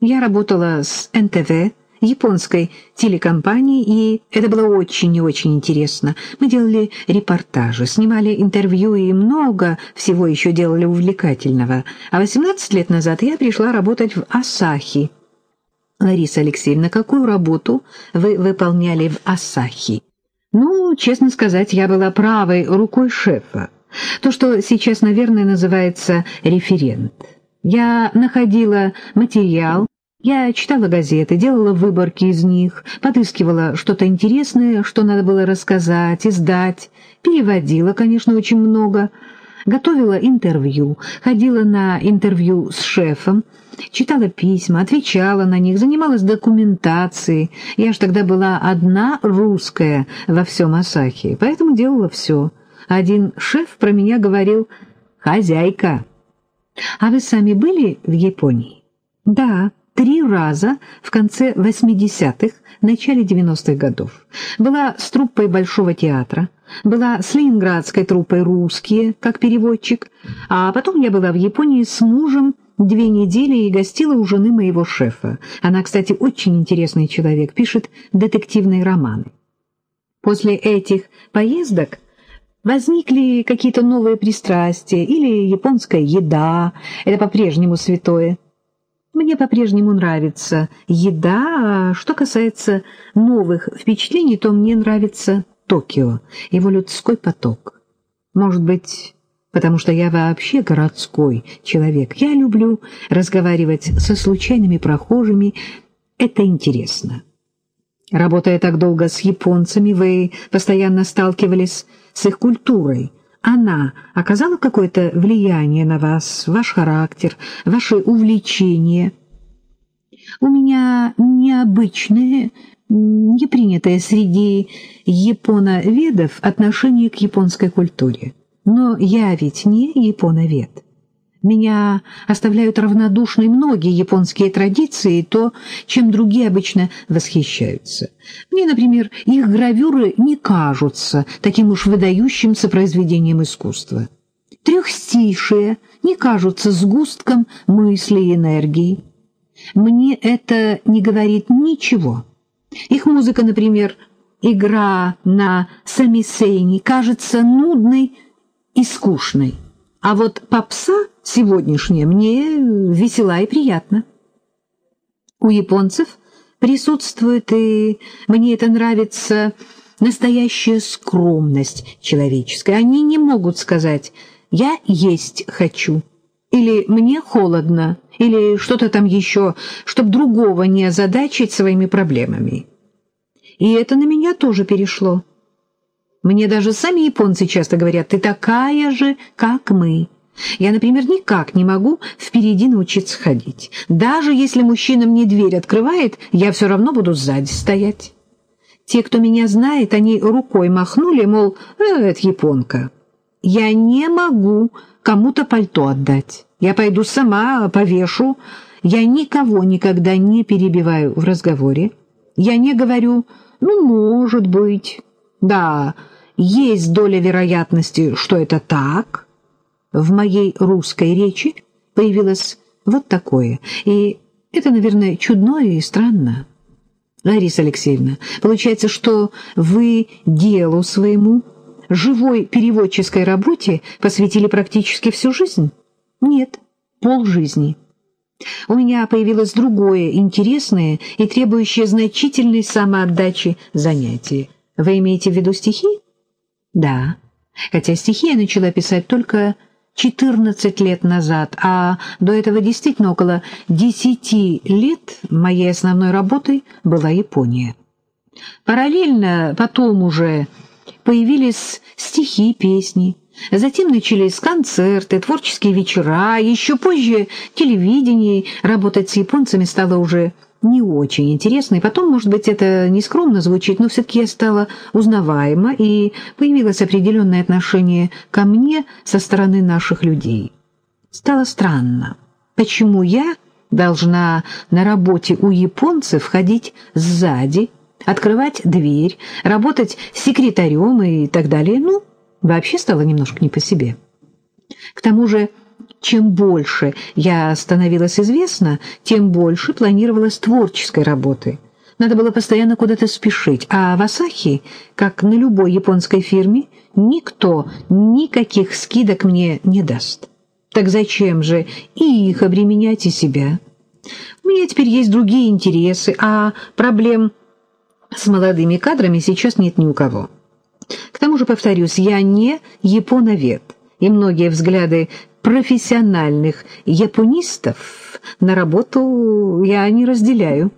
Я работала с НТВ, японской телекомпанией, и это было очень и очень интересно. Мы делали репортажи, снимали интервью и много всего еще делали увлекательного. А 18 лет назад я пришла работать в «Асахи». Лариса Алексеевна, какую работу вы выполняли в «Асахи»? Ну, честно сказать, я была правой рукой шефа. То, что сейчас, наверное, называется референт. Я находила материал, я читала газеты, делала выборки из них, подыскивала что-то интересное, что надо было рассказать, издать, переводила, конечно, очень много, готовила интервью, ходила на интервью с шефом, читала письма, отвечала на них, занималась документацией. Я ж тогда была одна русская во всем Асахе, поэтому делала все. Один шеф про меня говорил «хозяйка». А вы сами были в Японии? Да, три раза в конце 80-х, начале 90-х годов. Была с труппой Большого театра, была с ленинградской труппой «Русские», как переводчик, а потом я была в Японии с мужем две недели и гостила у жены моего шефа. Она, кстати, очень интересный человек, пишет детективные романы. После этих поездок возникли какие-то новые пристрастия или японская еда, это по-прежнему святое. Мне по-прежнему нравится еда, а что касается новых впечатлений, то мне нравится Токио, его людской поток. Может быть, потому что я вообще городской человек. Я люблю разговаривать со случайными прохожими, это интересно. Работая так долго с японцами, вы постоянно сталкивались с их культурой. Она оказала какое-то влияние на вас, ваш характер, ваши увлечения? У меня необычное, непринятое среди японоведов отношение к японской культуре. Но я ведь не японовед. Меня оставляют равнодушной многие японские традиции, то, чем другие обычно восхищаются. Мне, например, их гравюры не кажутся таким уж выдающимся произведением искусства. Трехстишие не кажутся сгустком мысли и энергии. Мне это не говорит ничего. Их музыка, например, игра на самисейне, кажется нудной и скучной. А вот попса сегодняшняя мне весела и приятна. У японцев присутствует, и мне это нравится, настоящая скромность человеческая. Они не могут сказать «я есть хочу» или «мне холодно» или что-то там еще, чтобы другого не озадачить своими проблемами. И это на меня тоже перешло. Мне даже сами японцы часто говорят, ты такая же, как мы. Я, например, никак не могу впереди научиться ходить. Даже если мужчина мне дверь открывает, я все равно буду сзади стоять. Те, кто меня знает, они рукой махнули, мол, э, это японка. Я не могу кому-то пальто отдать. Я пойду сама, повешу. Я никого никогда не перебиваю в разговоре. Я не говорю «ну, может быть». Да, есть доля вероятности, что это так. В моей русской речи появилось вот такое, и это, наверное, чудно и странно. Лариса Алексеевна, получается, что вы делу своему, живой переводческой работе посвятили практически всю жизнь? Нет, полжизни. У меня появилось другое, интересное и требующее значительной самоотдачи занятие. Вы имеете в виду стихи? Да, хотя стихи я начала писать только 14 лет назад, а до этого действительно около 10 лет моей основной работой была Япония. Параллельно потом уже появились стихи, песни, затем начались концерты, творческие вечера, еще позже телевидение, работать с японцами стало уже не очень интересно, и потом, может быть, это нескромно звучит, но все-таки я стала узнаваема, и появилось определенное отношение ко мне со стороны наших людей. Стало странно, почему я должна на работе у японцев ходить сзади, открывать дверь, работать секретарем и так далее. Ну, вообще стало немножко не по себе. К тому же чем больше я становилась известна, тем больше планировалось творческой работы. Надо было постоянно куда-то спешить, а в Асахи, как на любой японской фирме, никто никаких скидок мне не даст. Так зачем же и их обременять, и себя? У меня теперь есть другие интересы, а проблем с молодыми кадрами сейчас нет ни у кого. К тому же, повторюсь, я не японовед, и многие взгляды профессиональных японистов на работу я не разделяю.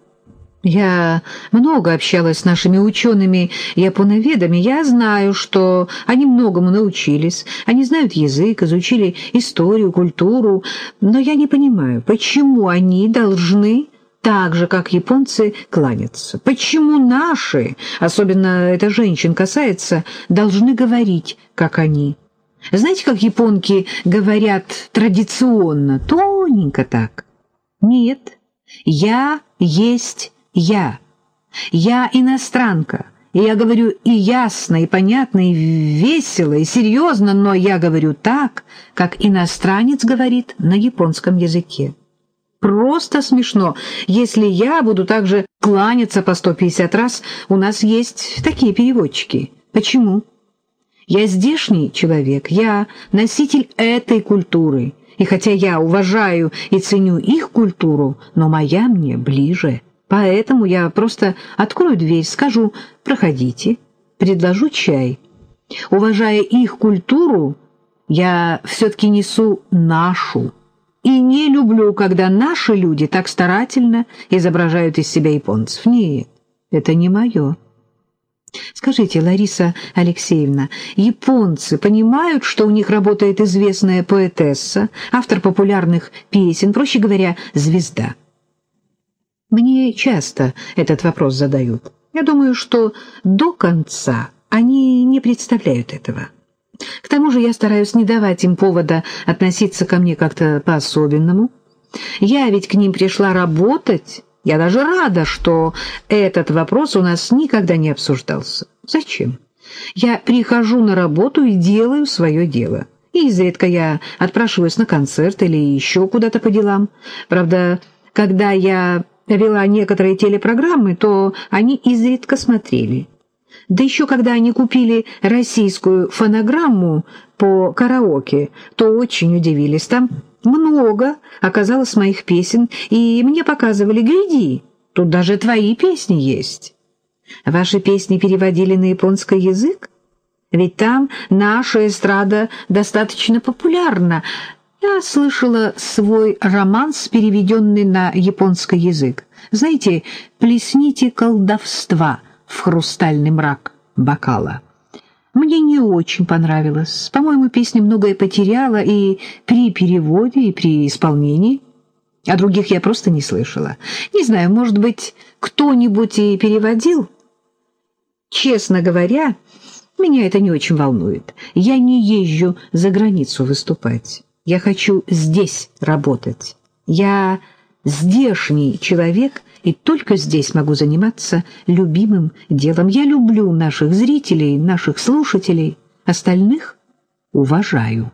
Я много общалась с нашими учеными-японоведами. Я знаю, что они многому научились. Они знают язык, изучили историю, культуру. Но я не понимаю, почему они должны так же, как японцы, кланяться? Почему наши, особенно эта женщин касается, должны говорить, как они? Знаете, как японки говорят традиционно, тоненько так? Нет, я есть я. Я иностранка, и я говорю и ясно, и понятно, и весело, и серьезно, но я говорю так, как иностранец говорит на японском языке. Просто смешно. Если я буду также кланяться по 150 раз, у нас есть такие переводчики. Почему? Я здешний человек, я носитель этой культуры. И хотя я уважаю и ценю их культуру, но моя мне ближе. Поэтому я просто открою дверь, скажу «проходите», предложу чай. Уважая их культуру, я все-таки несу нашу. И не люблю, когда наши люди так старательно изображают из себя японцев. Нет, это не мое. Скажите, Лариса Алексеевна, японцы понимают, что у них работает известная поэтесса, автор популярных песен, проще говоря, звезда? Мне часто этот вопрос задают. Я думаю, что до конца они не представляют этого. К тому же я стараюсь не давать им повода относиться ко мне как-то по-особенному. Я ведь к ним пришла работать. Я даже рада, что этот вопрос у нас никогда не обсуждался. Зачем? Я прихожу на работу и делаю свое дело. И изредка я отпрашиваюсь на концерт или еще куда-то по делам. Правда, когда я вела некоторые телепрограммы, то они изредка смотрели. Да еще когда они купили российскую фонограмму по караоке, то очень удивились. Там много оказалось моих песен, и мне показывали, гляди, тут даже твои песни есть. Ваши песни переводили на японский язык? Ведь там наша эстрада достаточно популярна. Я слышала свой романс, переведенный на японский язык. Знаете, «Плесните колдовства» в хрустальный мрак бокала. Мне не очень понравилось. По-моему, песня многое потеряла и при переводе, и при исполнении. А других я просто не слышала. Не знаю, может быть, кто-нибудь и переводил? Честно говоря, меня это не очень волнует. Я не езжу за границу выступать. Я хочу здесь работать. Я здешний человек, и только здесь могу заниматься любимым делом. Я люблю наших зрителей, наших слушателей, остальных уважаю.